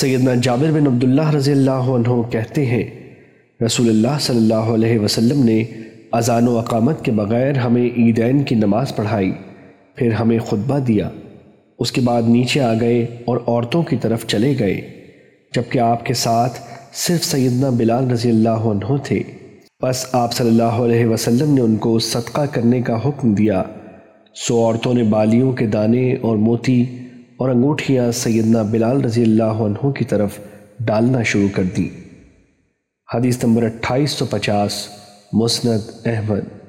سیدنا جابر بن عبداللہ رضی اللہ عنہ کہتے ہیں، رسول اللہ صلی اللہ علیہ وسلم نے اذان و اقامت کے بغیر ہمیں عیدین کی نماز پڑھائی، پھر ہمیں خطبہ دیا۔ اس کے بعد نیچے آ گئے اور عورتوں کی طرف چلے گئے۔ جبکہ آپ کے ساتھ صرف سیدنا بلال رضی اللہ عنہ تھے۔ بس آپ صلی اللہ علیہ وسلم نے ان کو صدقہ کرنے کا حکم دیا۔ سو عورتوں نے بالیوں کے دانے اور موتی اور انگوٹھیاں سیدنا بلال رضی اللہ عنہ کی طرف ڈالنا شروع کر دی۔ حدیث نمبر اٹھائیس سو پچاس، مسند احمد۔